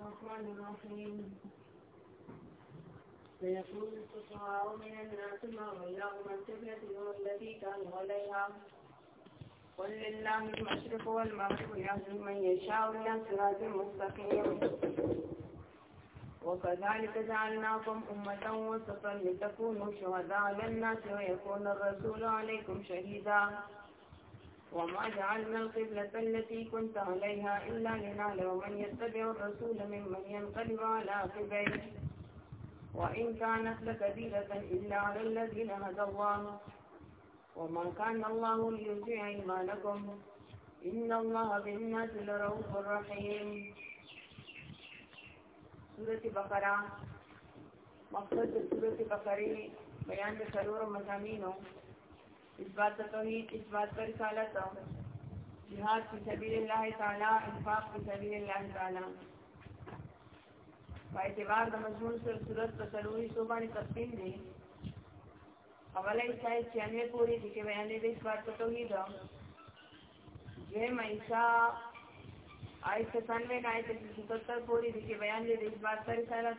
الرحمن الرحيم سيكون الفقراء من الناس ما غلاه من تبلته التي كان عليها قل لله المشرق والمغرب يهدي من يشاء الى صراط مستقيم وكذلك جعلناكم أمة وسطا لتكونوا شهداء للناس ويكون الرسول عليكم شهيدا وما جعلنا القبلة التي كنت عليها إلا لنعلم من يتبع الرسول ممن ينقلب على قبله وإن كانت لكبيرة إلا على الذين هدى الله وما كان الله ليضيع إيمانكم إن الله بالناس لرؤوف رحيم سورة بقرة مقصد سورة بقرة بيان سرور مزامينه اثبات توحید اثبات پر رسالت جهاد فی سبیل الله تعالی انفاق فی سبیل الله تعالی په اعتبار د مضمون سره صورت په څلوري سو باندې تفصیل دی اوله ایسا چې انې پوری دي کې بیانې دې اثبات توحید جه مېسا آیت 97 نه آیت 77 پوری دي کې بیان دې اثبات پر رسالت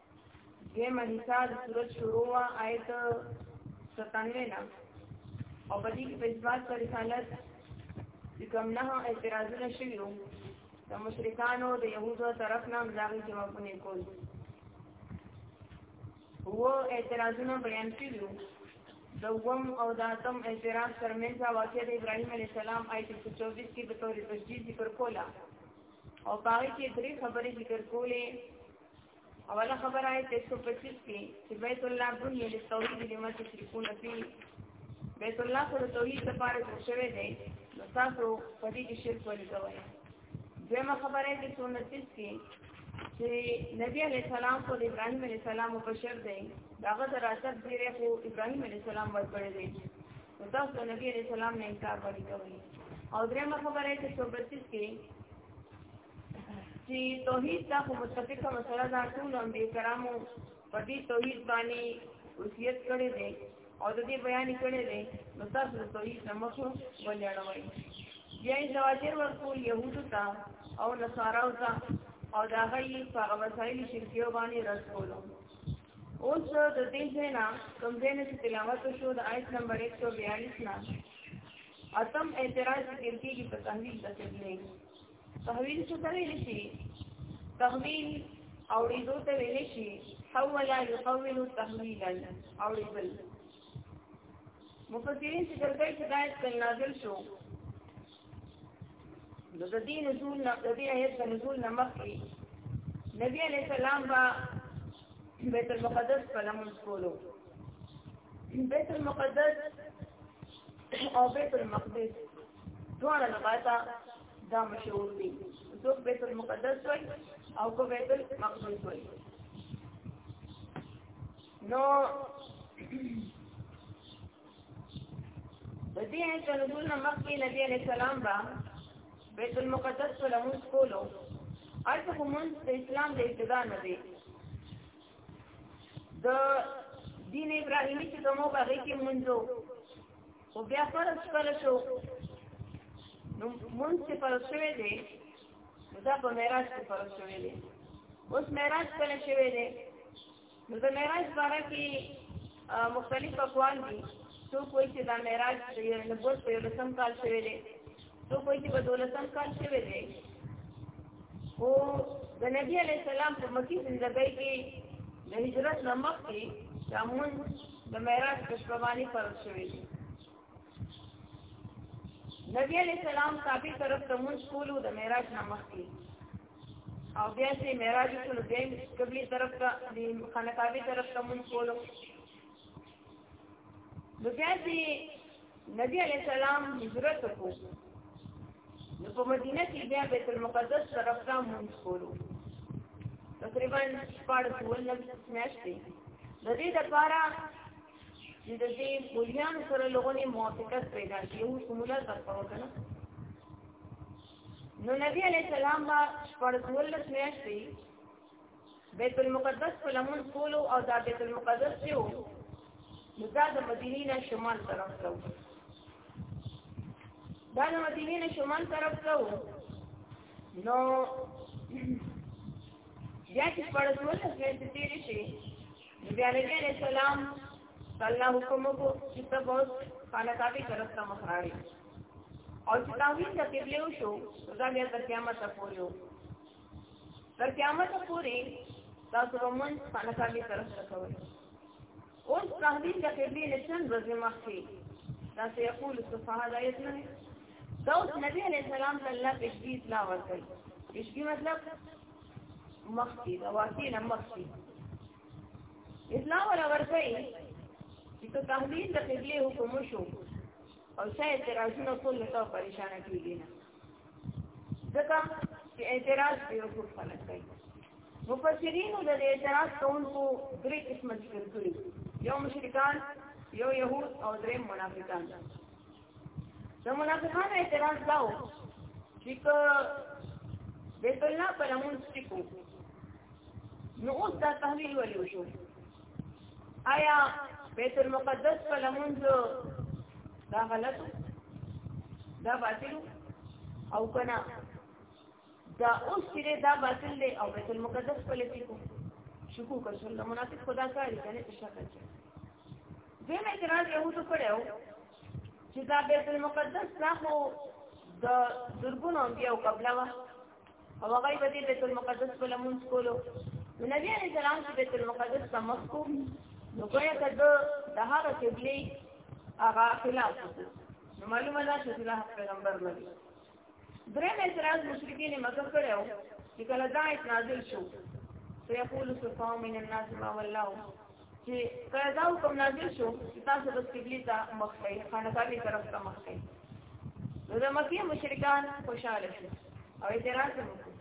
دیمه حصہ د سورت شروع وا آیت 97 نه او په دې کې په اثبات پر رسالت د کوم نه اعتراضونه شوي وو د مشرکانو د يهودو طرف نه مزاغي جوابونه کول هو اعتراضونه بیان کړي وو د وم او د اتم اعتراض ترمنځ واقع د ابراهيم عليه السلام آیت 24 کې به تور تشدید ذکر کولا او باقي کې درې خبرې ذکر کولې اوله خبر آئے 325 کی چی بیت اللہ بنی علی توحید لما تشرکون فی بیت اللہ خود توحید دفار ترشوے دے نصاصو پدی کی شرک ولی کوئے دویمہ خبر آئے 329 کی چی نبی علیہ السلام خود ابراہیم علیہ السلام مبشر دے داغت راسد دیرے خو ابراہیم علیہ السلام ورکڑے دے نصاصو نبی علیہ السلام نے انکار ولی کوئے او درېمه خبره چې 132 کې چې توحید ته خو متفقه مسله ده ټول انبي کرامو په دې توحید باندې وصیت کړی دی او د دې بیان کړی دی نو تاسو د توحید نمخو ولړوي بیا یې زواجر ورکول یهودو ته او نصاراو ته او دا غي په وسایل شرکیو باندې رد کولو اوس د دې ځنا کوم ځای چې تلاوت شو د آیت نمبر 142 نه اتم اعتراض کیږي په تحلیل د تدلیل تحویل څه ته ویل شي تحویل اوریدو ته ویل شي حول یحول تحویلا اوریدل مفسرین چې درګه چې دایت کل نازل شو نو د دې نزول نه د دې آیت د نزول نه مخکې نبی علیہ السلام با بیت المقدس په لمونځ کولو بیت المقدس او بیت المقدس دواړه لغاتا دا مشهور دي څوک بیت المقدس وای او کو بیت المقدس وای نو د دې چې نزول نه مخکې نبی عليه السلام با بیت المقدس ته لمونځ کولو اته کومون د اسلام د ابتدا نه دی د دین ابراهیمی چې کومو باغې کې منځو خو بیا فرض پر شو نو مونږ چې فرض شوی دی دا په معراج کې فرض شوی دی اوس معراج کله شوی دی نو د معراج باره کې مختلف اقوال دي تو کوئی چې دا معراج د نبوت په لسم کال شوی دی تو کوئی چې په دولسم کال شوی دی او د نبی علی السلام په مکی زندګۍ کې د هجرت نمک کې چې موږ د معراج په شپه باندې فرض شوی دی نبی علیہ السلام کعبه طرف ته مونږ کولو د معراج نه مخکې او بیا چې معراج کولو د قبلي طرف ته د خانه کعبه طرف ته مونږ کولو نو بیا چې نبی علیہ السلام هجرت وکړو نو په مدینه کې بیا بیت المقدس طرف ته مونږ کولو تقریبا شپږ ولنګ میاشتې د دې لپاره چې د دې بولیان سره لغونی موافقت پیدا شي او سمولا تاسو وکړه نو نبی علیہ السلام با شپږ ولنګ میاشتې بیت المقدس په لمون کولو او دا بیت المقدس چې و نو دا د مدینې نه شمال طرف ته و دا د مدینې نه شمال طرف ته و نو بیا چې پړ ټول څه تیر شي بیا نبی علیہ السلام الله حکم کو چې ته بہت خانه کافي طرف ته مخ راړي او چې تاوین د قبله شو دا بیا د قیامت پورې تر قیامت پورې تاسو به مونږ خانه کاږي تر سره کوئ اوس تهدید د قبلې نشن ورځې مخکې دا څه یقول صفحه دا یې نه دا اوس نبی علیہ السلام ته الله پښتې اطلاع ورکړي پښتې مطلب مخکې دا واقعي نه مخکې اطلاع ولا ورکړي چې ته تهدید د قبلې حکم شو او شاید ترازونه ټول ته پریشان کیږي نه ځکه چې اعتراض به یو څه خلک کوي مفسرین د اعتراض کوونکو درې قسم ذکر کړي یو مشرکان یو يهود او درې منافقان د منافقانو اعتراض داو چې که بیت الله په لمونځ ټکو نو اوس دا تحویل ولې وشو آیا بیت المقدس په لمونځ دا غلط دا باطل او کنا دا اوس چې دا باطل دی او بیت المقدس په لتی کو شکو کا شل منافق خدا کاری کنه په شک کې دې مې اعتراض یو څه کړو چې دا بیت المقدس راخو د درګونو بیا او قبله وا او هغه په دې بیت المقدس په لمونځ کولو نبی علیہ السلام چې بیت المقدس ته مخ کو نو ګویا ته د هغه قبله هغه خلاف نو معلومه ده چې الله پیغمبر نه دی درې مې اعتراض مشرکین مکه کړو چې کله دا ایت نازل شو سيقول سفاو من الناس ما والله چې کله دا حکم نازل شو چې تاسو د قبلي ته مخ کړئ خانقاهي طرف ته مخ کړئ نو د مکې مشرکان خوشاله شو او اعتراض وکړ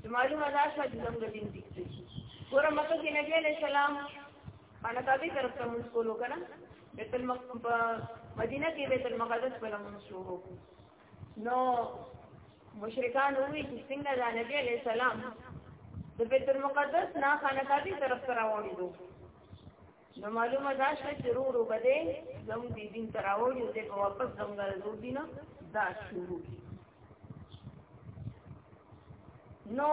چې معلومه ده چې زموږ دین دي ګور مکه کې نبی عليه السلام خانقاهي طرف ته مونږ کولو کنه بیت المقدس مدینه کې بیت المقدس په لمن شروع نو مشرکان وی چې څنګه د نبی علی السلام د بیت المقدس نه خانقاهي طرف ته راوړي دو نو معلومه ده چې ضرور وبده زم دې دین ته راوړي او دې په واپس زمګر زور دینه دا شروع نو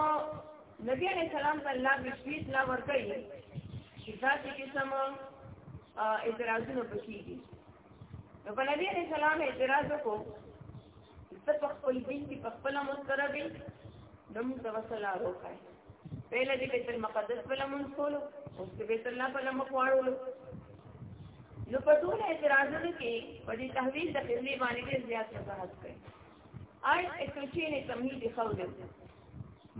نبی علیہ السلام ته الله بشویت لا ورکړي چې دا چې کوم اعتراضونه پکېږي نو په نبی عليه السلام اعتراض وکړو ته په خپل دین کې په خپل مستربي نو موږ توسل راوخای پهله دې بیت المقدس په لمون کولو اوس دې بیت الله په لمون کولو نو په ټول اعتراضونو کې په دې تحویل د قبله باندې ډېر زیات وضاحت کړي آی اکوچې نه تمهید خوله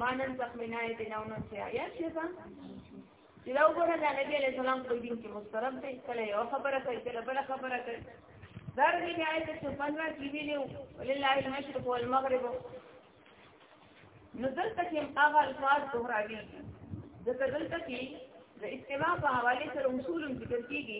مانن زخمنای دې نو نو سیا یا شیزا چې دا وګوره دا نبی علیه السلام په دین کې مسترب دی کله یو خبره کوي کله بل خبره کوي دا دې بیا آیت 15 کې ویلو ولله المشرق والمغرب نو دلته کې هغه الفاظ دوهراوي دلته دلته کې د استماع په حواله سره اصول ذکر کیږي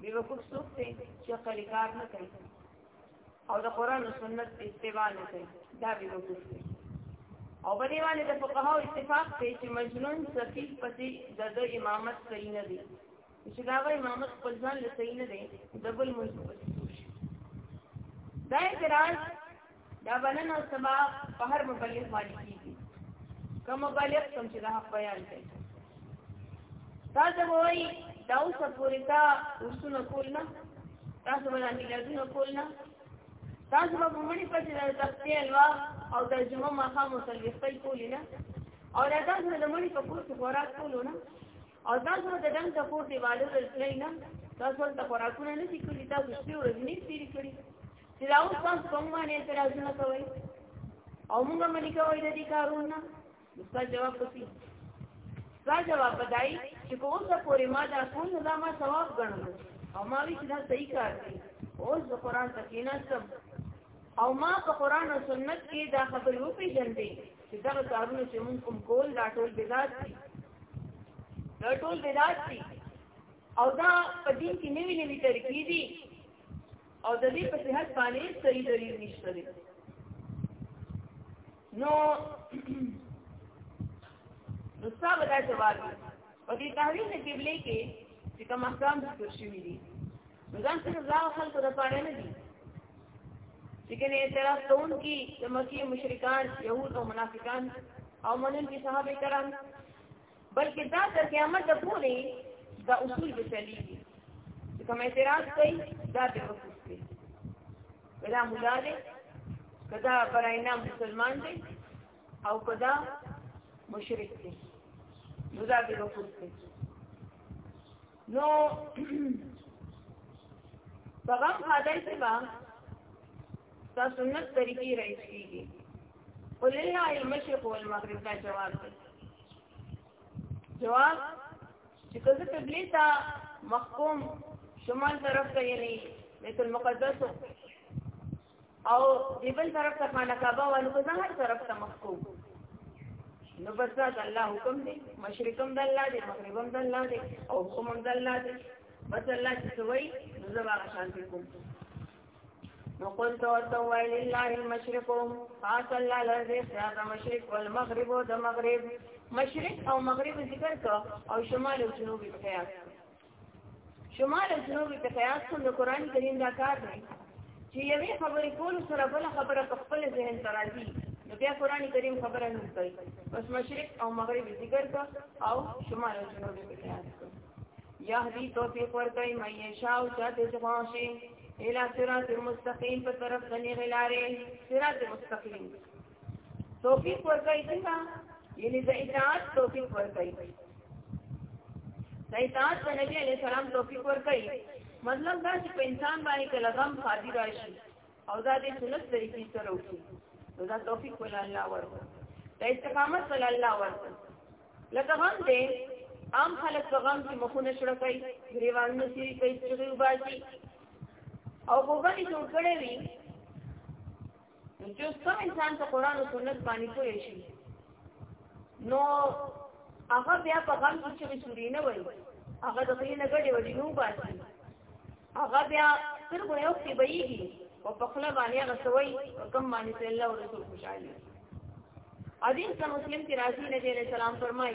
بي وقوف څوک دی چې خپل کار نه کوي او د قران او سنت اتباع نه کوي دا بي وقوف دی او په دې باندې د فقهاو اتفاق دی چې مجنون سفیف پسې د د امامت صحیح نه دی چې دا به امامت خپل ځان له صحیح نه دی دبل مجبور دا اعتراض دا بلنه او سما په هر مبلغ باندې کیږي کوم مبلغ کوم چې دا بیان کوي تاسو وایي دا اوس پورې تا اوسونه کول نه تاسو باندې میلادونه کول نه تاسو به مونږ په دې د تختې الوا او د جمعه مخه مصلیفه کول نه او دا تاسو د مونږ په پوره خوراک کول نه او تاسو د دم د کور دیوالو رسلای نه تاسو ته خوراکونه نه دي کړی تاسو شپې ورځې نه تیر کړی چې دا اوس تاسو کوم باندې اعتراضونه کوي او موږ باندې کوي د دې کارونه مستا جواب کوي دا جواب بدای چې په اوسه پورې ما دا کول نه ما ثواب ګڼل او ما وی چې دا صحیح کار دی اوس د قران تکینه سم او ما په قران او سنت کې دا خبرې وپیژندې چې دا کارونه چې موږ کوم کول دا ټول بدعت دي دا ټول بدعت دي او دا په دین کې نوی نوی طریقې دي او د دې په صحت باندې صحیح دلیل نشته دی نو نو صاحب دا جواب په دې تحریم قبله کې چې کوم احکام ذکر شوی دي دا صرف دا خلکو د پاره نه دي چې کنه اعتراض کوون کی د مکی مشرکان يهود او منافقان او منن کی صحابه کرام بلکې دا تر قیامت د پوری دا اصول به چلیږي چې کوم اعتراض کوي دا به وکړي دا مولا دی کدا پراینا مسلمان دی او کدا مشرک دی نو دا به وکړي نو په غم حاضر کې با دا سنت طریقې راځي ولله المشرق والمغرب دا جواب دی جواب چې کله قبله ته محکوم شمال طرف ته یې بیت المقدس او دی بل طرف ته خانه کعبه والو په ځان طرف ته مخ کو نو بس دا الله حکم دی مشرقم د الله دی مغربم د الله دی او حکمم د الله دی بس الله چې سوي نو زما شانتی کوم نو قل تو تو ویل الله المشرق خاص الله لرزه خیات مشرق والمغرب او د مغرب مشرق او مغرب ذکر کا او شمال او جنوب خیات شمال او جنوب ته قیاس کوم د قران کریم دا کار دی چې یوې خبرې کول سره بل خبره په خپل ذهن ته راځي نو بیا قران کریم خبره نه کوي بس مشرق او مغرب ذکر کا او شمال او جنوب ته قیاس کوي یهدی توفیق ورکوي مې شاء او چاته ځواشي الى صراط المستقيم په طرف د نیغلارې صراط المستقيم توفیق ورکړي څنګه یعنی د اطاعت توفیق ورکړي د اطاعت د نبی علی سلام توفیق ورکړي مطلب دا چې په انسان باندې کله غم خاطی راشي او دا د سنت طریقې سره وکړي نو دا توفیق ول الله ورکړي د استقامت ول الله ورکړي لکه غم دې عام خلک په غم کې مخونه شړه کوي غریوانونه سری کوي چې وباسي او په باندې جوړ کړي وي چې اوس کوم انسان په قران او سنت باندې پوه شي نو هغه بیا په غم کې چې سوري نه وایي هغه د خپل نه ګډي وړي نو باسي هغه بیا تر کو یو کې بېږي او په خپل باندې هغه سوي کوم باندې صلی الله او رسول خوشاله حدیث کا مسلم کی راضی نبی علیہ السلام فرمائی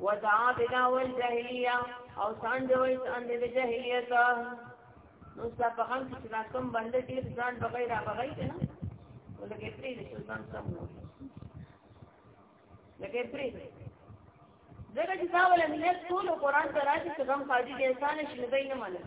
ودعا بنا والجاهلیه او ساند وای ساند د جاهلیت نو څه په هم چې دا کوم باندې ډیر ځان بغیر بغیر کنه ولکه پرې د سلطان سم نو لکه پرې زګه چې تاول ملت ټول قران ته راځي چې کوم قاضي د انسان شنه نه منل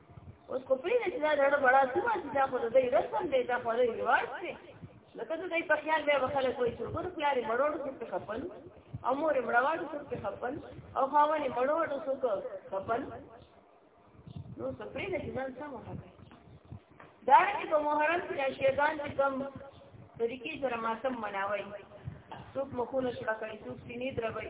اوس کو پیدا چې دا ډېر بڑا سما چې دا خو د دې رسم دی دا خو د ریواج دی لکه د دې په خیال به خلک وایي چې ګور خیال مړوړ څه خپل او مور مړوړ څه خپل او خاوني مړوړ څه خپل نو څه پیدا چې ځان سم وکړي دا چې په محرم کې شیطان چې کوم طریقې سره ماتم مناوي څوک مخونه شړه کوي څوک سینې دروي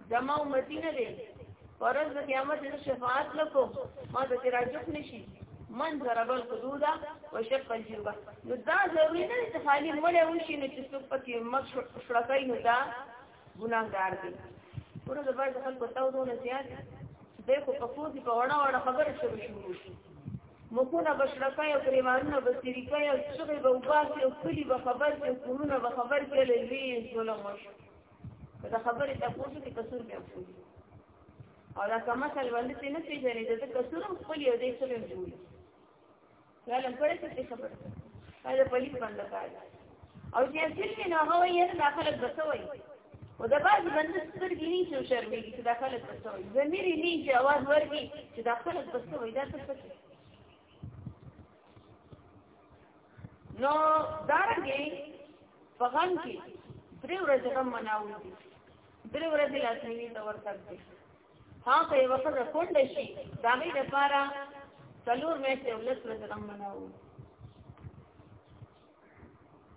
زما امتی نه دی فرض د قیامت د شفاعت لکو ما د تراجف نشي من ضرب الحدود وشق الجيوبه نو دا ضروري نه چې خالی مړې وشي نو چې څوک پکې مخ شړکای نو دا ګناهګار دی ورته د باندې خلکو تاسو نه زیات دې خو په فوزي په وړه وړه خبره شروع شروع شي مکونه بشرکای او پریوانونه بسریکای او څغې به وباسي او کلی به خبر کې کورونه به خبر کې لوي ظلم وشي دا خبره ته پوښتنه کې قصور به وشي او دا کومه سل باندې څه نه پیژنې دا قصور هم خپل یو دې څه هم جوړي دا لم پړې څه خبره دا پولیس باندې کار او چې اصل نه هغه یې داخله بسوي او دا باز باندې سترګې نه شو شرمېږي چې داخله بسوي زمير نه چې आवाज ورګي چې داخله بسوي دا څه څه نو دارنګي په غم کې درې ورځې غم مناوي درې ورځې لاسنیوي ته ورکړ دي ها په یو وخت راکوند شي دا مې لپاره څلور میاشتې ولس ورځې غم مناوي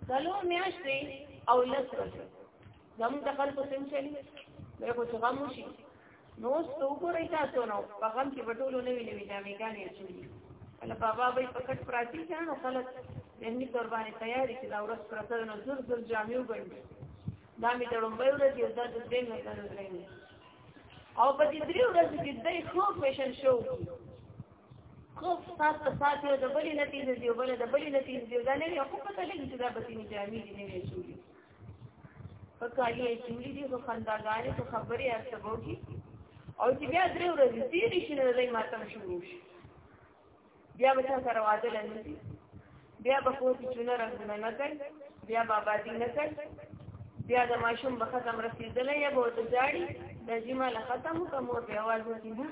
څلور میاشتې او لس ورځې زموږ د خلکو څنګه چلی به خو غم وشي نو اوس ته وګورئ تاسو نو په غم کې په ټولو نوي نوي جامې ګانې اچوي کله بابا به په کټ پراتی کړه نو خلک ذهني تور باندې تیاری چې دا ورځ پرته نو زر زر جامې وګڼي دا مې د لومبۍ ورځ یو دا د درېیم ورځ د درېیم او په دې درې ورځو کې دی خو فیشن شو خو سات په سات یو د بلې نتیجې دی بل د بلې نتیجې دی دا نه یو خو پته لګي چې دا به تینې جامې دي نه شي په کالي چولې دي خو خنداګانې خو خبرې ارتبو کی او چې بیا درې ورځې تیرې شي نو دای ماتم شروع شي بیا به څنګه راوځي لنډي بیا به کوم چې چونه رنگونه نه کوي بیا به آبادی نه کوي بیا د ماشوم به ختم رسیدلې یا به ته جاړي د جما له ختم کوم او په आवाज وتی نه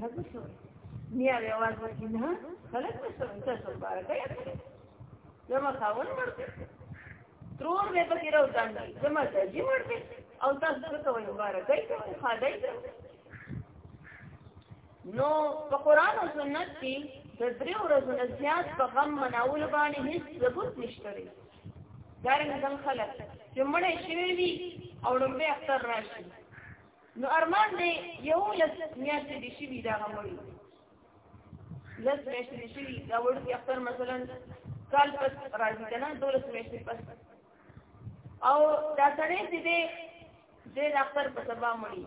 هغه څه نیا به आवाज وتی نه خلک څه څه بارکه زما خاون مرته ترور به پکې راو ځانډل زما سجي مرته او تاسو څه کوئ مبارک دی خدای نو په قران او سنت کې د درې ورځو نه زیات په غم مناول باندې هیڅ ثبوت نشته لري دا رنګ زم خلک چې مړې شوی وي او لومبه اختر راشي نو ارمان دی یو لس میاشتې دې شي دا غمړي لس میاشتې نشي دا وړو کې اختر مثلا کال پس راځي کنه دولس میاشتې پس او دا سړی چې دی د اختر په سبا مړي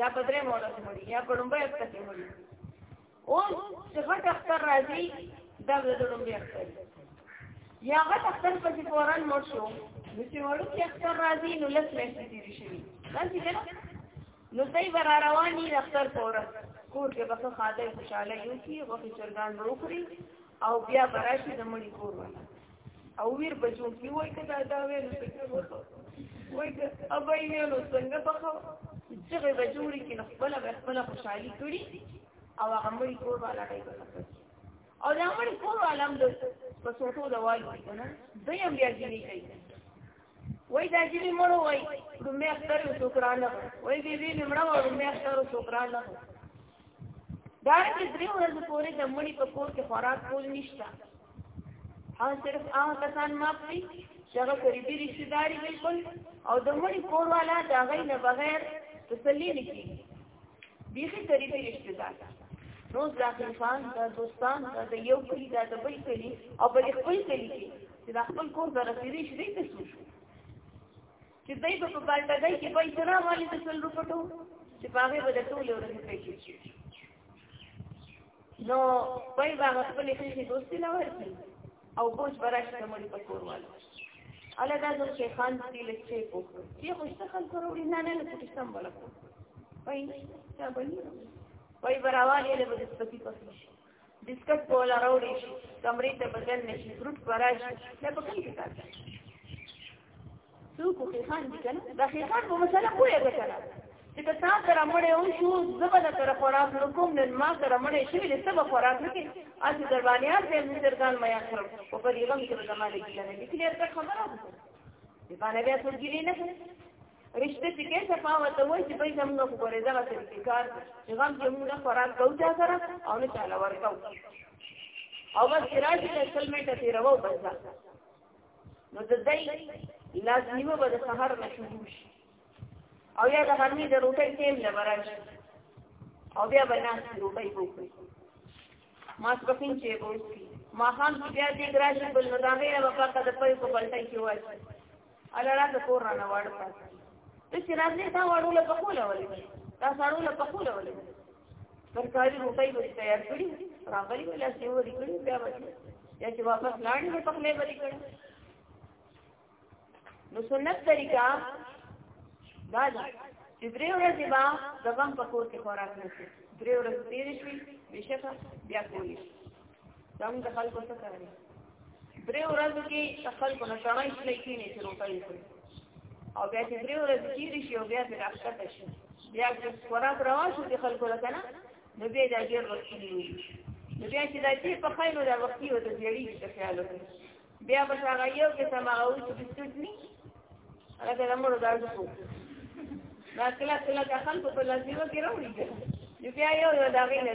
یا په درې مورس مړي یا په لومبه اختر کې مړي او چې غټ اختر راځي دا د لومبه اختر یا غټ اختر په چې فوران مړ شو نو چې وړو کې اختر راځي نو لس میاشتې تیرې شي راځي کنه نو دای به را روان دي د اختر په ورځ کور کې به ښه ښادۍ خوشحالۍ وکړي غوښې چرګان به وخوري او بیا به راشي د مړي کور ته او ویر به جوړ کړي وایي که دا دا ویل څنګه وکړو وایي که ابا یې ویلو څنګه پخو چغې به جوړې کړي نو خپله به خپله خوشحالي کړي او هغه مړي کور والا دی به خفه او دا مړي کور والا هم د په څوټو د والي که نه دوی هم بیا ځینې کوي وای دا چې مړ وای نو مې اختر شکرانه وای دې دې مړ وای مې اختر شکرانه دا چې درې ورځې پورې د مړي په کور کې خوراک کول نشته هغه صرف هغه کسان معاف دي چې هغه قریبي رشتہ داري بالکل او د مړي کور والا دا غي نه بغیر تسلی نه کیږي بیخي طریقې رشتہ دار نو ځکه خان د دوستان د یو کلی د بل کلی او بل خپل کلی کې چې د خپل کور د رسیدې شې ته سوچ چې دای په پالټګۍ کې پیسې نه والی د سل روپټو چې پاغه به د ټول ورځې پیسې شي نو پای به خپل خېټې دوستي نه ورکړي او بوج براش ته مړي په کور والو الله دا زو چې خان دې لچې کو چې خوش ته خان کورو نه نه نه پټ سم ولا کو پای څه بني پای براوالې له بده سپتی پخې شي بسکټ کولا راوړي شي کمرې ته بدل نشي فروټ براش نه پکې کار کوي څوک خو خان دي کنه دا خان په مسله پوهه ده کنه چې که تا سره مړې او شو زبر د طرف خوراک نو کوم نن ما سره مړې شوې د سبا خوراک نه کې اځ دربانیا دې مې درګان میا خرم او په دې غم کې به زمانه کې نه دي کلیر ته خبره دي باندې بیا څو ګری نه رشته چې کې څه پاوه ته وای چې پیسې موږ کو پرې دا څه کې کار چې غم کې موږ خوراک کوو چا سره او نه چاله ورکو او بس راځي چې سلمټه تیرو بس نو د دې لاس نیمه به د سهار نه شروع شي او یا د غرمې د روټۍ تیم نه برابر او بیا به ناس روټۍ وکړي ماسپخین چې وکړي ماخام چې بیا دې ګراشي بل نو دا غیره به پاکه د پي په بلټۍ کې وایي الله را ته کور رانه واړ پاتې چې راځي تا واړو له پخوله ولې تا ساړو له پخوله ولې سرکاري روپۍ به تیار کړي راغلي ولا چې وري کړي بیا به یا چې واپس لاړې نه پخلې وري کړي نو سنت طریقہ دا ده چې درې ورځې با د غم په کور کې خوراک نه شي درې ورځې تیر شي بشکه بیا کولی زموږ د خلکو څه کوي درې ورځې کې د خلکو نه سړی شلی کېنې چې روټه یې کړي او بیا چې درې ورځې تېرې شي او بیا پرې راښکته شي بیا چې خوراک روا شو د خلکو له که نه نو بیا دا ډېر وختي وي نو بیا چې دا چې په خیلو دا وختي ورته زیړېږي د خیال وکړي بیا به هغه یو قسم هغه وي چې بسکټ ني هغه د لمړو دا ځکو دا کله کله د خلکو په لاسیو کې راوړي نو بیا یو یو د هغې نه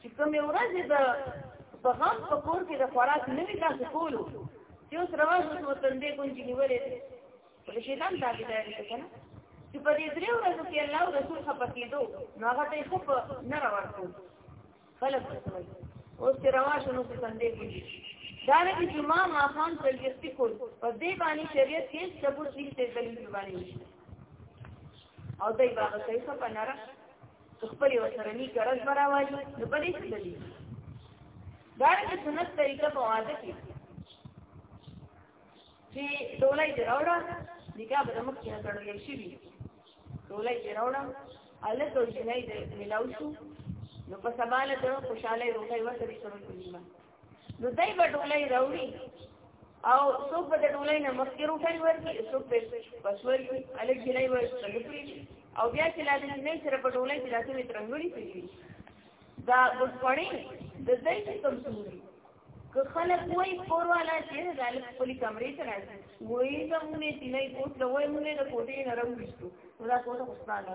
چې کومې ورځې د په غم په کور کې د خوراک نه وي تاسو کولو چې اوس رواج اوس وتندې کونجي نیولې ولې شیطان تابعداري کوي چې په دې درې ورځو کې الله او رسول خپه کېدو نو هغه ته خو نه روان کول خلک وسوي اوس چې رواج نو څه تندې کونجي دا نه چې ما ما خان تلګستی کول په دې باندې شریعت کې ثبوت نشته دلیل باندې او دای باغ کوي څه پناره خپل وسره ني قرض براوالي نو په دې څه دلیل دا د سنت طریقه په واده کې چې ډولای دې راوړه نکاح به موږ کې تړلې شي وي ډولای دې راوړه الله ته جنای دې ملاو شو نو په سباله ته خوشاله روغې وسري سره کلیمه نو دای په ډولۍ راوړي او څوک په ډولۍ نه مخکې روټي ورکي څوک په پسور کې الګ جنای وای څنګه او بیا چې لاندې نه سره په ډولۍ کې لاسونه ترنګړي کوي دا ګډوډي د دې څه کمزوري که خلک وای پورواله چې غالب خپلې کمرې ته راځي وای زمونږ نه چې نه کوټ دوی مونږ د کوټې نرم وشتو دا کوټه خوستانه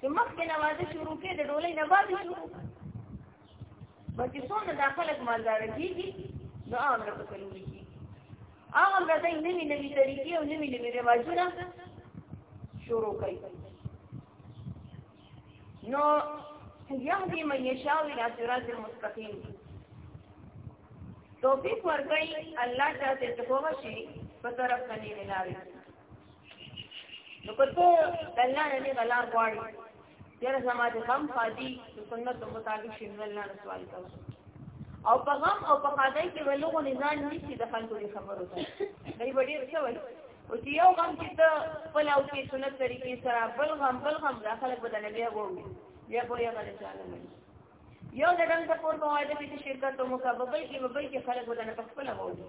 چې مخکې نماز شروع کې د ډولۍ نه بعد شروع بلکې څومره دا خلک مالدار کېږي نو عام را پسې لوري کېږي عام را دای نوي نوي طریقې او نوي نوي رواجونه شروع کوي نو یهدی من یشاء الی صراط المستقیم توفیق ورکړي الله تعالی ته کوشش په طرف باندې لاري نو کته الله نه نه بلار غواړي چیرې سماج هم فادي سنت مطابق شین الله نه سوال کوي او په غم او په قاضي کې ولغو نزان نشي د خلکو دي خبرو ته دی وړي څه وایي او چې یو غم چې ته خپل او کې سنت طریقې سره بل غم بل غم دا خلک بدل بیا ووي بیا په یو غلط چاله نه یو د دنګ په پور په وایي چې شرکت مو کا ببل کې ببل کې خلک بدل په خپل ووي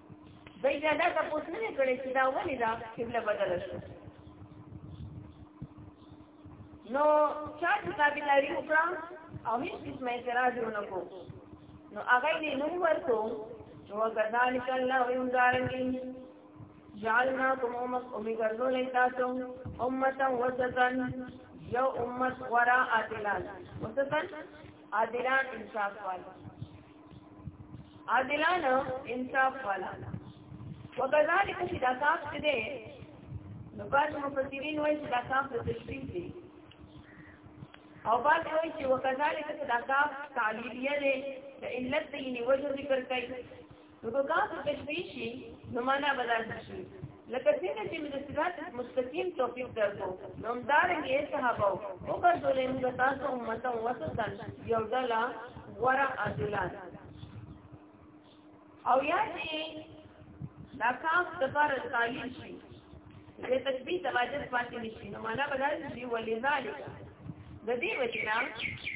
دای دا دا تاسو نه کړی چې دا ولې دا قبله بدل شو نو چا چې تابعداري وکړه او هیڅ قسم اعتراض ونه کو نو هغه یې نوم ورکو چې وکذالک الله یمدارنګي جعلناکم امت امی گردو لیتاسو امتا وسطن یو امت ورا آدلان وسطن آدلان انصاف والا عادلانه انصاف والا وکذالک چې دا کاف څه دی نو بعض مفسرین وایي چې دا کاف د تشریح دی او بعض وایي چې وکذالک چې دا کاف تعلیلیه دی د علت دی نیوځو ذکر کوي نو دا کاف تشریح شي نو معنا بدل شي لکه څنګه چې موږ صراط مستقیم توفیق درکو نو دارنګ یې صحابه او ګرځولې موږ تاسو امت او وسطن یو ډلا ورا اذلان او یا چې دا کاف د پر تعلیم شي دې تشبیه تواجد پاتې نشي نو معنا بدل شي ولې ذالک د دې وجنا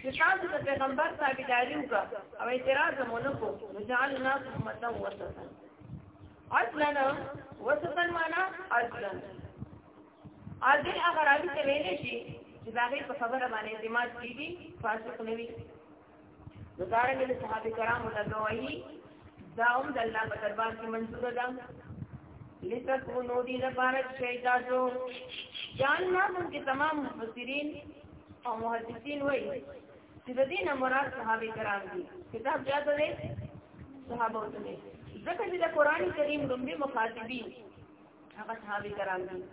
چې تاسو د پیغمبر تابعداري وکړه او اعتراض مونږ کو نو جعلنا امه وسطا اصلا وسطا معنا اصلا اځي هغه راوي ته ویل شي چې دا غي په خبره باندې اعتماد کیږي فاسق نه وي نو دا رنګ د صحابه کرامو له گواہی دا هم د الله په دربار کې منظور ده لتک و نو دی لپاره شي تاسو جان ما مونږ تمام مفسرین او محدثین وایي چې د دې نه مراد صحابه کرام دي کتاب یاد دی صحابه ته دي ځکه چې د قران کریم لومبي مخاطبي هغه صحابه کرام دي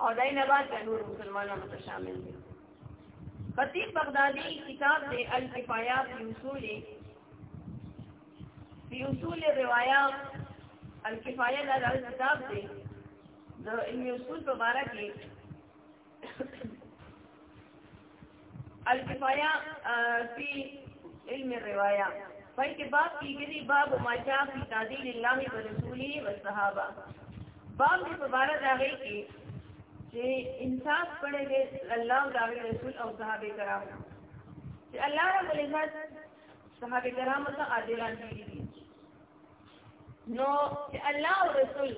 او دای نه بعد نور مسلمانانو ته شامل دي خطیب بغدادي کتاب دی الکفایا فی اصول فی اصول روایا الکفایا دا کتاب دی د علم اصول په اړه کې الکفایا فی علم الروايه پای کې باب کېږي باب ما جاء فی تعدیل الله و رسوله و صحابه باب دې په اړه راغی کې چې انصاف کړی دی الله او داوی رسول او صحابه کرام چې الله رب العزت صحابه کرام ته عادلان دي نو چې الله او رسول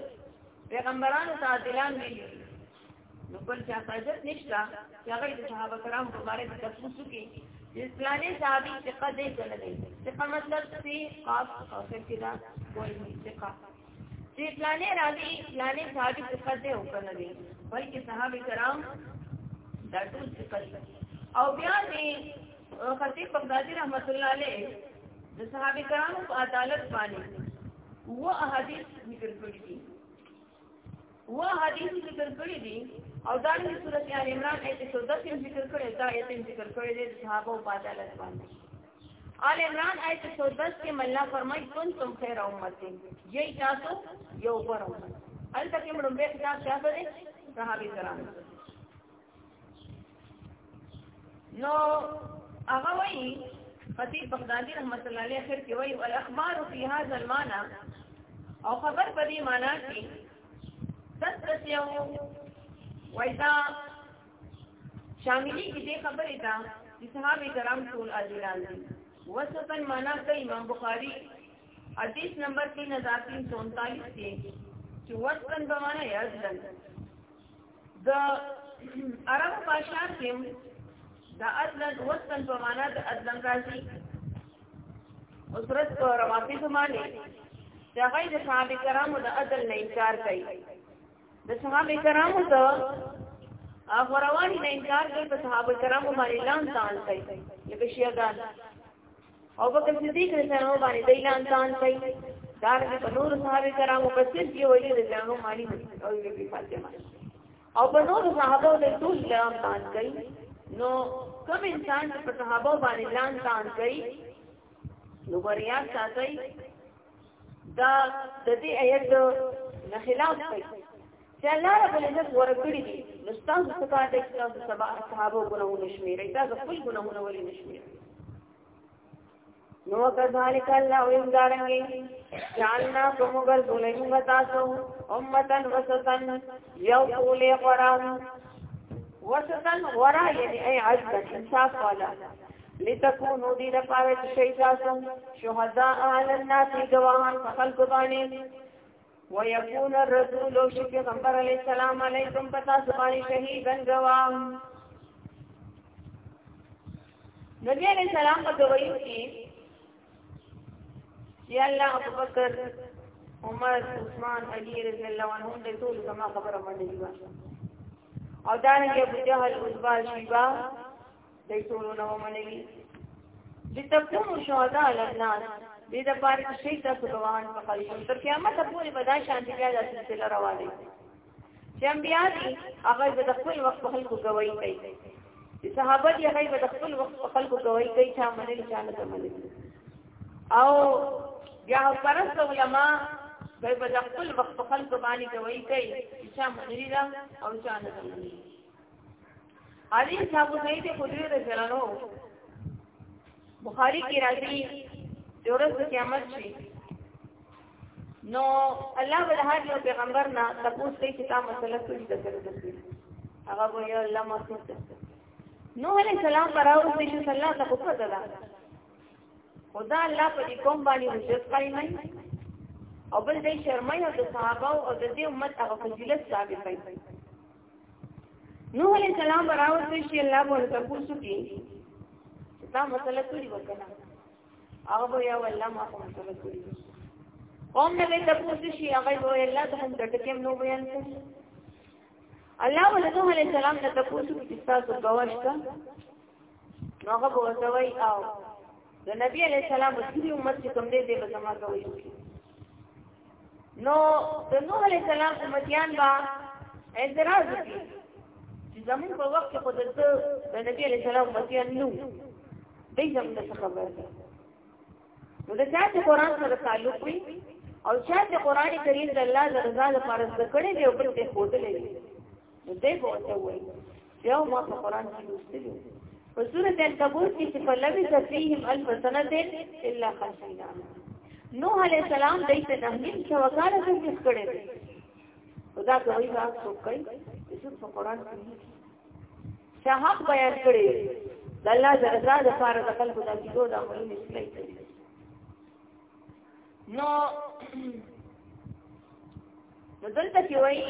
پیغمبرانو ته عادلان دي نو بل چا حاجت نشته چې هغه د صحابه کرامو په اړه تفصیل وکړي اسلامي صحابي ثقه دې چل دی ثقه مطلب چې خاص او ثقه کوئی ثقه چې اسلامي راځي اسلامي صحابي ثقه دې وکړه دي بلکې صحابه کرام دا ټول ثقه او بیا دې خطیب بغدادي رحمت الله علیه د صحابه کرامو په عدالت باندې و احادیث ذکر کړی دي و احادیث ذکر کړی دي او دا د سورۃ آل عمران ایت 14 کې ذکر کړی دا ایت ذکر کړی دی صحابه په عدالت باندې آل عمران آیت 110 کې مله فرمایي کنتم خیر امت یی تاسو یو پر امت البته موږ به کتاب شاته دي صحابه کرام نو هغه وایي خطیب بغدادي رحمت الله علیه اخر کې وایي والاخبار فی هذا المعنى او خبر په دې معنی کې تتسیو وایدا شاملی کې دې خبرې ته چې صحابه کرام ټول اجران دي وسطن معنا کوي امام بخاری حدیث نمبر 3339 کې چې وسطن به معنا یې ځل د عرب باشار کې د ادلن وستن په معنا د ادلن راځي او سرت په روافي زمانه چې هغه د صحابه کرامو د ادل نه انکار کوي د صحابه کرامو ته هغه رواني نه انکار کوي په صحابه کرامو باندې لام ځان کوي لکه شیعاګان او په کله دې کې سره باندې د اعلان تان کوي دا په نور صحابه کرامو په څیر کې وایي د ځانو مالی او یې فاطمه او په نور صحابه د ټول لام تان کوي نو کوم انسان په صحابه باندې لام تان کوي نو وریا ساتي دا د دې آیت نه خلاف دی چې الله رب العزت ورکړي دي نو تاسو څه کار دي چې تاسو سبا اصحابو ګناهونه شمیرئ تاسو خپل ګناهونه ولې نشمیرئ نو کذالک الله وینګارنګي جاننا کوم ګر بولېږم تاسو امتن وسطن یو کولې قران وسطن ورا یعنی ای عزت انصاف والا لتكونوا دي لپاره چې شي تاسو شهدا علی الناس گواهان په خلق باندې ويكون الرسول او شي پیغمبر علی السلام علیکم پتا سبحانه شهیدن گواه نبی علی السلام په گواہی کې یا الله ابو بکر عمر عثمان علی رضی الله عنهم د ټول کما خبره باندې دی او دا نه ابو جهل عتبہ شیبا دای ټول نه ومني لتكون شهداء على الناس دې د پاره چې شي تاسو ګواهان په خلکو تر قیامت پورې به دا شانتي بیا د سلسله روانه چې انبیا دي هغه به د خپل وخت په خلکو گواہی کوي چې صحابه دي هغه به د خپل وخت په خلکو گواہی کوي چې منل چا نه منل او بیا پرست علما به به د خپل وخت په خلکو باندې گواہی کوي چې چا منل او چا نه منل علي صاحب دې ته خدای دې سلامو بخاری کې راځي جوړه څه قیامت شي نو الله به هر یو پیغمبر نه تاسو ته چې تا مسله څه دې کړو هغه به یو الله مخکې نو علی سلام براو دې چې صلی الله علیه وسلم خدا الله په دې کوم باندې حجت کوي نه او بل دې شرمای او د صحابه او د دې امت هغه فضیلت ثابت کوي نو علی السلام براوت شي الله بوله تاسو کې دا مسله کړی وکړه هغه به یا والله ما کوم مسله کړی قوم نه به تاسو شي هغه به الله ته هم دټکم نو بیان کړي الله ولې نوح عليه السلام ته تاسو کې تاسو گواښ کا نوغه بوتوي او نو نبی علیہ السلام وسیری امت چې کوم دې دې بسما کوي نو د نوح علیہ السلام امتیان با اعتراض وکړي چې زمون په وخت کې قدرت د نبی علیہ السلام امتیان نو دې زمون څه خبر ده نو د چا چې قران سره تعلق وي او چا چې قران کریم د الله د رضا لپاره ذکر کړي دی او په دې خوده لري نو دې به ورته وایي یو ما په قران کې لوستلو په سورۃ العنکبوت کې چې په لوي تفیهم الف سنه الا خمسینا نوح علیہ السلام دای ته نهنیم چې وکاله څه کیس کړي خدا کوي دا څوک کوي چې په قران کې شهاب بیان کړي د الله د رضا لپاره د خلکو د کیدو د عملونو اصلاح کوي نو نو دلته کې وایي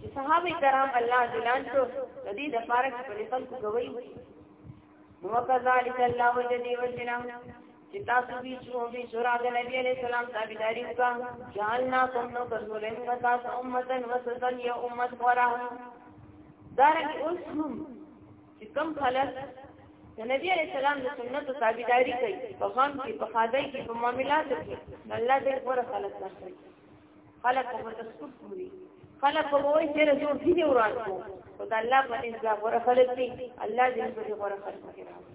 چې صحابه کرام الله جلان شو د دې د فارق په لسان کې کوي نو کذالک الله وجدي وجنا چې تاسو به شو به شورا د نبی عليه السلام تابعداري وکا جاننا کوم نو کذولم کتا امتن وسطن یا امت ورا دارنګ اوس هم چې کم خلک د نبی علیہ السلام د سنتو تابعداري کوي په غم کې په خادای کې په معاملاتو کې الله دې غوړه خلک ورکړي خلک په تسکو کوي خلک په وای چې رسول دې وران کو خدای الله باندې ځا غوړه خلک دي الله دې په غوړه خلک کې راوړي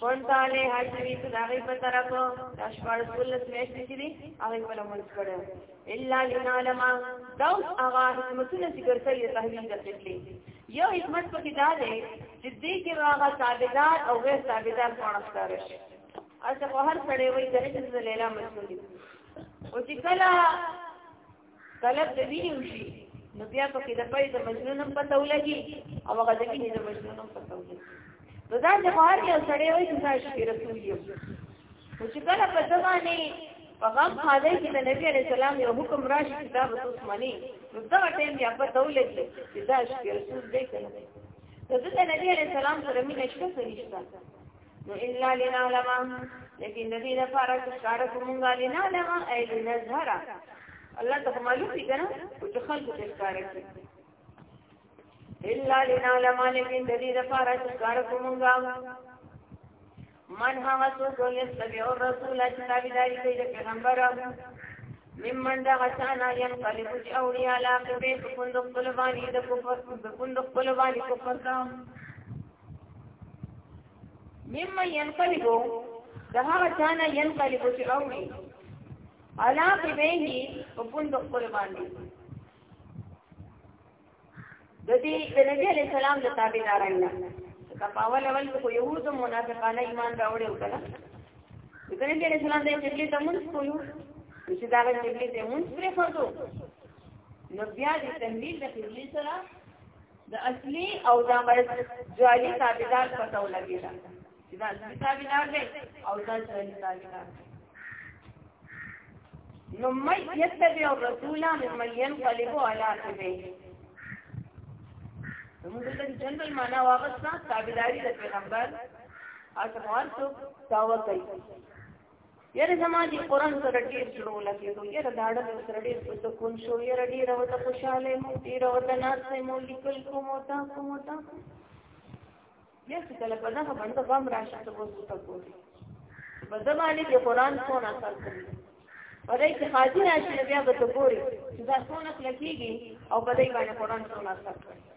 پنځاله حاجی ته دغه په طرف تشوار ټول میشت شي دي هغه په لمن کړو الا لنعلم دا هغه حکمتونه ذکر کوي تحویل د قبله یو حکمت پکې دا دی چې دې کې هغه ثابتدار او غیر ثابتدار څونه ښکار شي اته په هر سړی وایي چې لیلا مسؤل دي او چې کله طلب د ویني وشي نو بیا په کې د پای د مجنون هم پته ولګي او هغه د ویني د مجنون هم پته ولګي نو دا چې بهر یو سړی وایي چې تاسو کې رسول یو نو چې کله په ځمانه په غم خاله کې د نبی عليه السلام یو حکم راشي چې دا وسوس مني نو دا ټیم بیا پته ولګي چې دا چې رسول دی کنه د دې نبی عليه السلام سره مینه شته نشته نو الا لنعلم لیکن نبی دا فارا کار کومه لنعلم ای لنظهر الله ته معلوم دي کنه او چې خلکو ته کار کوي الا لنعلم لیکن د دې لپاره چې کار کومه من هغه څوک چې سبي او رسول چې تابعداري کوي د پیغمبر ممن دا غسانا ينقلب چې اوړي علاقه به کفن د خپل باندې د کفر د کفن د خپل باندې کفر کام مما ينقلبو د هغه چانه ينقلبو چې اوړي علا په به په پوند خپل باندې د دې د نبی عليه السلام د تابعداران نه کپاول اول کو يهود منافقانه ایمان راوړي وکړه د نبی عليه السلام د قبلي ته مونږ کوو چې دا د قبلي ته مونږ پرې خورو نو بیا د تحلیل د قبلي سره د اصلي او د جعلي تابعدار پتو لګی دا چې دا اصلي تابعدار دی او دا جعلي تابعدار دی نو مې یتبع الرسول ممن ينقلب على عقبه موږ د جنرال معنا واغستا تابعداري د پیغمبر اته مور څو تاوه کوي یره زما دي قران سره ډیر شروع لګیدو یره داړه سره ډیر په کون شو یره ډیر او ته خوشاله مو ډیر او ته ناس مو لیکل کوم او تا کوم او تا یا څه کله په دغه باندې بام راشه ته وځو ته ګوري په زمانه کې قران څونه اثر کوي په دې کې حاضر راشي بیا به ته ګوري چې دا څونه کلکیږي او په دې باندې قران څونه اثر کوي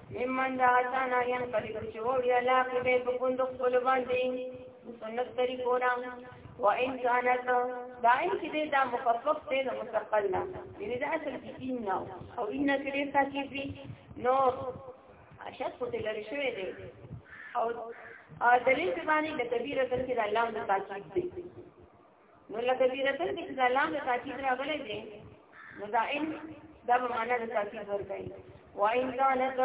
ممن دا چانا ین قلب چوڑی علاقی بے بکندق قلبان دی سنت طریقونا و ان کانت دا ان کې دې دا مخفف دی نو مستقل نه یعنی دا اصل کې ان نه او ان کې دې تاکید وی نو اشد په دې لري شوی دی او دلیل باندې د کبیره تر کې د الله د تاکید دی نو لکه چې رتل کې د لام د تاکید راغلی دی نو دا ان دا به معنا د تاکید ورکړي وان کانت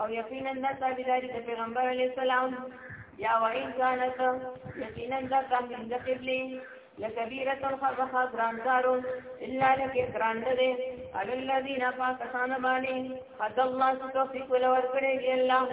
او یقینا دا تابعداري د پیغمبر علی السلام یا وان کانت یقینا دا کم د قبله لکبیرت الخبخ گرانکارو الا لکی گراند دے علی اللذین پاکسان بانی حد اللہ سکفی کلور کرے گی اللہ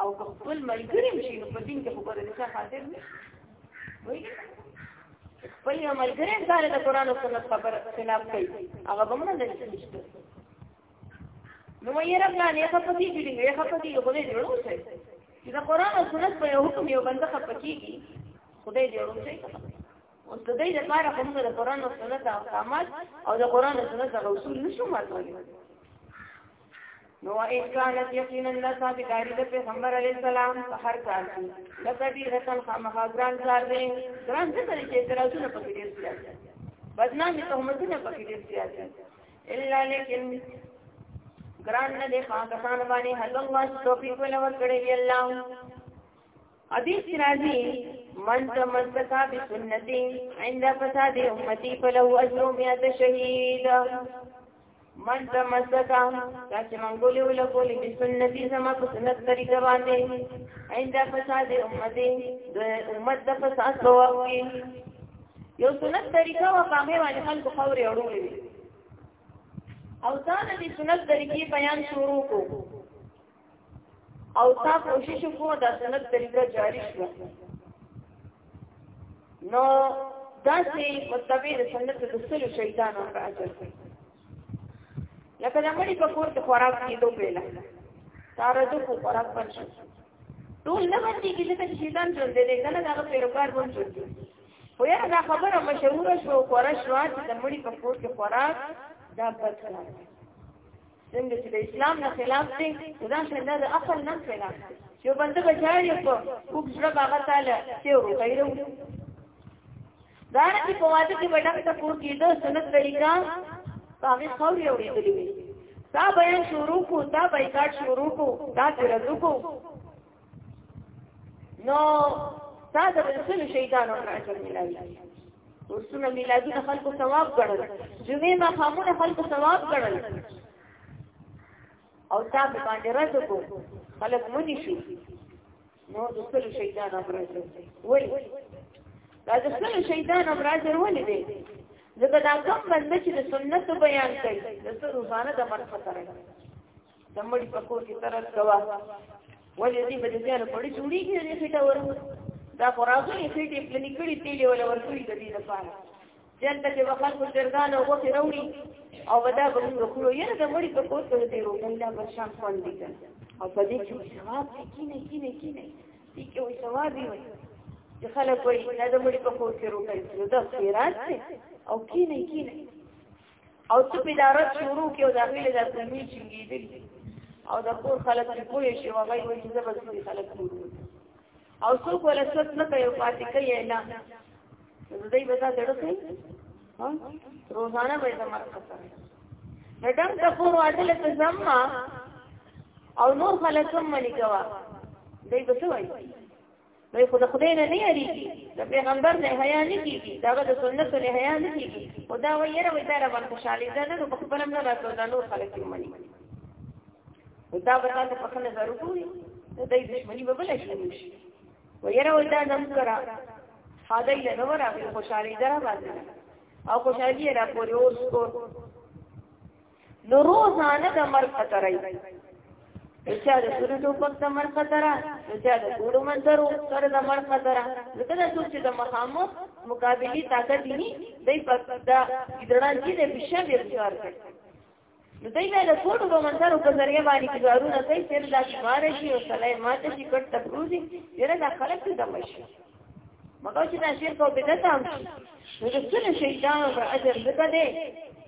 او خپل ملګری شي نو په دین کې خو بده نشه حاضر نه وي خپل یو ملګری سره د قران او سنت خبر خلاف کوي هغه به موږ نه نشته نو یې رب نه نه خپل دي جوړي نه خپل دي خو دې جوړو شي چې د قران او سنت په یو حکم یو بنده خپل کیږي خدای جوړو شي اوس د دې لپاره کوم د قران او سنت احکامات او د قران او سنت اصول نشو ماتولای نو ان كانت يقينا لا ثابت داري د پیغمبر علی السلام په هر کار کې لکه دې رسن خامخا ګران کار دی ګران څه کوي چې ترازونه پکې ډیر زیات بدنامي تهمتونه پکې ډیر زیات الا لیکن ګران نه دې پاکستان باندې حل الله توفیق ولور کړی الله حدیث کی راضی من تمسکا بسنتی عند فساد امتی فلو اجر میت شهید من تمسکا کاچ منگولی و لکولی بسنتی زما بسنت طریقہ باندے عند فساد امتی دو امت دا فساد بواقی یو سنت طریقہ و قامه وانی خلق خوری اڑولی او ځان دې سنت طریقې بیان شروع کو او تا کوشش وکړو دا سند طریقه جاری شو نو دا سي متبع د سنت د سل شیطان او اجر لکه د مړي په کور کې خوراک کیدو پیلا تار د کو خوراک پن شو ټول نه باندې کې چې شیطان ژوند دی کنه دا پیروکار ژوند دی خو یا دا خبره مشهوره شو خورا شو چې د مړي په کور کې خوراک دا بد کار دی څنګه چې د اسلام نه خلاف دی دا څنګه د عقل نه خلاف دی چې بنده بچاړي په کوم ځړه هغه تعالی چې ورته یو دا چې په واده کې بډک ته پور کېده سنت طریقہ هغه خوري اورېدلې دا بیان شروع کو دا بایکاټ شروع کو دا ترځو کو نو تا د رسول شیطانو نه اجر ملاوي ورسونه میلادونه خلکو ثواب ګڼل جمعې ما خامونه خلکو ثواب ګڼل او تا په باندې رد کو خلک مونږ شي نو د رسول شیطان امر وي دا د رسول شیطان امر اجر ولې دی ځکه دا کوم بنده چې د سنت بیان کوي د سر روزانه د مرګ سره د مړي په کور کې ترت کوا ولې دې په دې ځای په دې چوری کې دې خټه ور دا خورازو یې خټه په نکړي تیلې ولا ورکړي د دې لپاره چلته چې وخت کو چرګان او وخت وروړي او ودا به موږ خو یې د مړي په کور کې دې روغن دا برشان خوان دي او په دې کې ثواب کینه کینه کینه دې کې وي ثواب وي چې خلک وایي دا د مړي په کور کې روغن دا خیرات او کینه کینه او څه بلارت شروع کې او د هغې د زمي چنګېدل او د کور خلک چې پوه شي هغه یې وایي زه به څه خلک کور او څوک ولا څوک نه کوي پاتې کوي نه زدی به دا ډېر کوي ها روزانه به دا مرکه کوي دا ډېر د کور واټل ته زما او نور خلک هم منی کوي دوی به څه وایي وای خو د خدای نه نه یریږي د پیغمبر نه حیا نه کیږي دا د سنت نه حیا نه کیږي او دا وای یره وای دا را باندې خوشاله ده نه په خپل نه راځو دا نور خلک یې مني او دا به تاسو په خنه زرو کوی د دې دښمنی به بل شي نشي و یره وای دا نن کرا حاضر له نو راغی خوشاله ده را باندې او خوشاله را پورې اوس کو نو روزانه د مرګ خطر ای چا د سوري ټوپک د مرګ خطر نو چا د ګوډو منظرو سره د مرګ خطر ځکه دا څوک چې د مخامخ مقابلي طاقت دي دی په دا ګډان کې د بشر د ښکار کوي نو دوی به د فوټو په منظرو په ذریعہ باندې کارونه کوي چې دا کار شي او سلای ماته شي کټ تبروزي یره دا خلک ته دمشي مګر چې دا شرک او بدعت هم نو د څه شیطان په اجر ځکه دی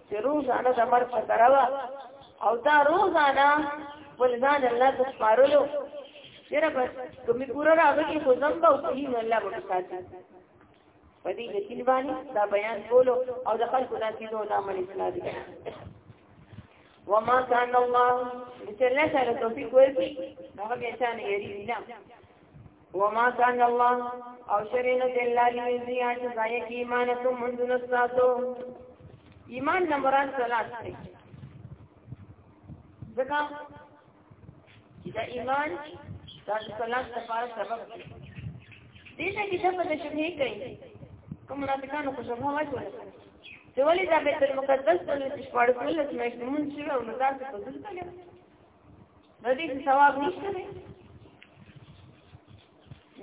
چې روزانه د مرګ په تراوه او دا روزانه ولدان الله ته سپارلو یره بس کوم پورا راغلی خو زم به وکړي نو الله به ساتي په دې یقین باندې دا بیان کولو او د خلکو د کینو د عمل اسلام دي وما كان الله بسلا سره توفیق ورکړي هغه به انسان یې نه وما كان الله او شرین بالله لذیا جزای کی ایمان تم منذ نستاسو ایمان نمبران صلات دی ځکه چې دا ایمان دا صلات لپاره سبب دی دې ته کې څه په شبهه کوي کوم منافقانو کو شبهه واچول چې ولې دا بیت المقدس په لږ شپږ کله چې مونږ شو او نو تاسو په دې د دې ثواب نشته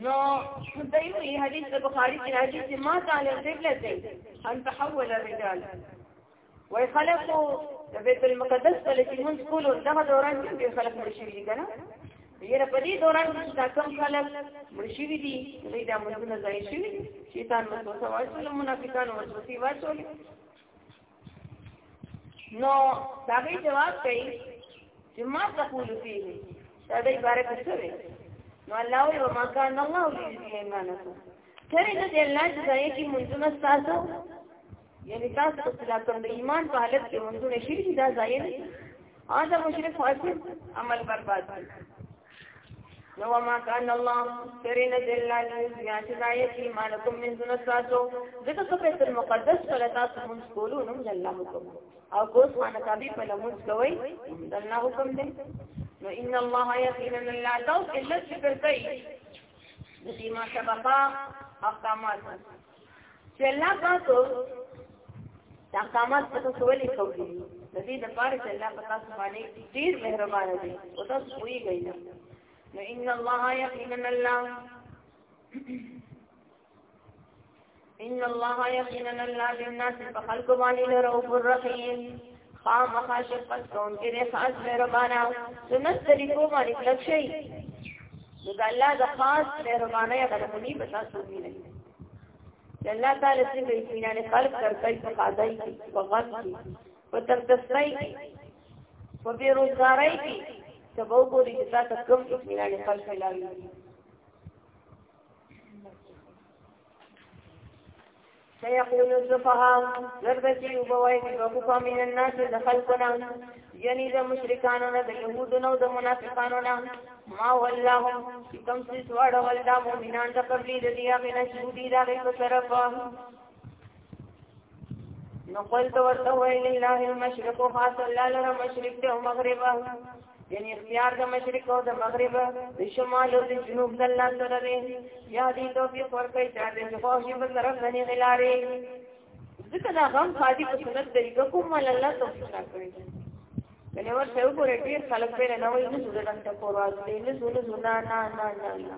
نو دایو یې حدیث د بخاری کې راځي چې ما تعالی قبله ته ان تحول الرجال وای خلقو د بیت المقدس په لکه مونږ کولو دغه دوران کې خلک مرشي دي کنه یره په دې دوران کې دا کم خلک مرشي دي دوی دا مونږ نه ځای شي شیطان مو څه وایي منافقان ورته وایي نو دا به جواب کوي چې ما تقول فيه دا د عبارت څه وي نو الله وي وما كان الله ليجزي ايمانكم ترې نه دی الله چې ځای کې منځونه تاسو یعنی تاسو په خلاف د ایمان په حالت کې منځونه شي دا ځای نه اته مشرک فاسد عمل برباد نو ما کان الله کرین دللا یا چې دا یې چې مالکم من دون تاسو دغه څه په تل مقدس سره تاسو مونږ کولو نو الله حکم او کوس باندې تابع په لمونځ کوي الله حکم دی نو ان الله یقینا لا تاسو الا شکر کوي د دې ما شبقا اقامات چې الله پاک دا کامات په تاسو ولې کوي د دې د پاره چې الله په تاسو باندې ډیر مهربان دی او تاسو کوی گئی نه نو ان الله یقینا الله ان الله یقینا الله للناس فخلق باندې له رؤوف الرحیم خامخ شفقت کون کې خاص مهربانا سنت طریقو باندې لکشي نو د الله د خاص مهربانۍ او رحمني په تاسو مینه چې الله تعالی سره د اطمینان قلب ترکای په قاضای کې په غم کې په تردسای کې په بیروزګارای کې چې به وګوري چې تاسو کوم اطمینان قلب لاوي سيقول السفهاء زرد چې وبوي د وقفه من الناس د خلقنا یعنی د مشرکانو نه د يهودو نه او د منافقانو نه ما والله چې کوم څه سوړ ول دا مؤمنان د قبلي د دیا بنا شهودي دا په طرف نو قلت ورته ویل لله المشرق خاص الله لره مشرق او مغرب یعنی اختیار د مشرق او د مغرب د شمال او د جنوب د الله سره دی یا دې توفیق ورکړي چې د خوښي په طرف باندې غلاري ځکه دا غم خادي په سنت طریقه کوم ول الله توفیق راکړي کله ورته وګورئ ډیر خلک په نه وایي نه زړه ته پورواز دی نه زونه زونه نه نه نه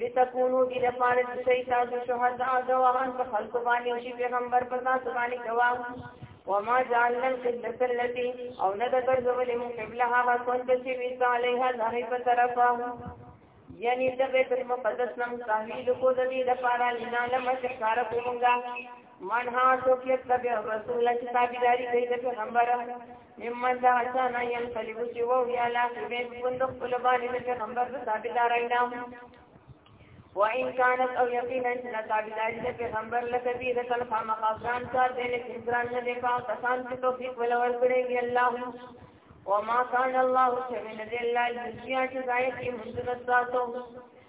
لتكونو دې لپاره چې شي تاسو شهدا ګواهان په خلکو باندې او شي پیغمبر په تاسو باندې ګواه وما جعلنا القبلة التي او نه د ګرځول مو قبله هغه كنت چې وی عليها ظاهر په طرفه یعنی د بیت المقدس نم تحویل کو د دې لپاره لنعلم چې کار کومګه من ها څوک یې تبع رسول چې تابعداري کوي د پیغمبر ممن دا حسان یم صلیب چې وو یا لا به پوند خپل باندې د پیغمبر د تابعداري نه و ان كانت او یقینا ان تابعداري د پیغمبر لکه دې د تل خامہ قرآن کار دې له انسان نه دی پاو کسان چې توفیق ولور کړي الله وما كان الله شمن ذل الجيات زائق منذ الصاتو